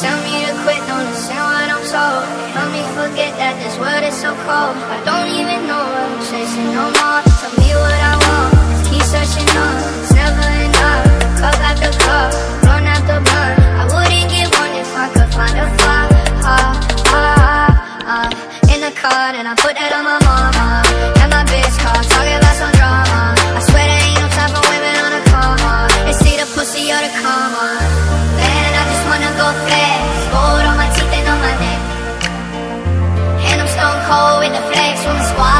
tell me to quit, don't listen what I'm told. Help me forget that this world is so cold. I don't even know In the car, and I put that on my mama. And my bitch car, talking about some drama. I swear there ain't no time for women on a coma. They see the pussy or the comma. Man, I just wanna go fast. Gold on my teeth and on my neck. And I'm stone cold with the flex from the squad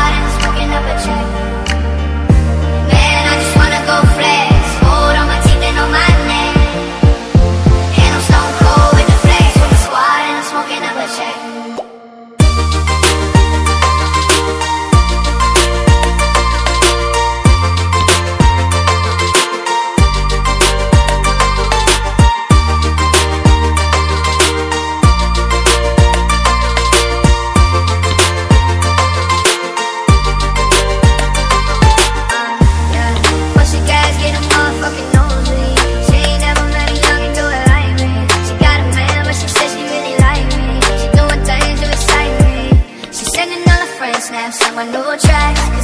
no new track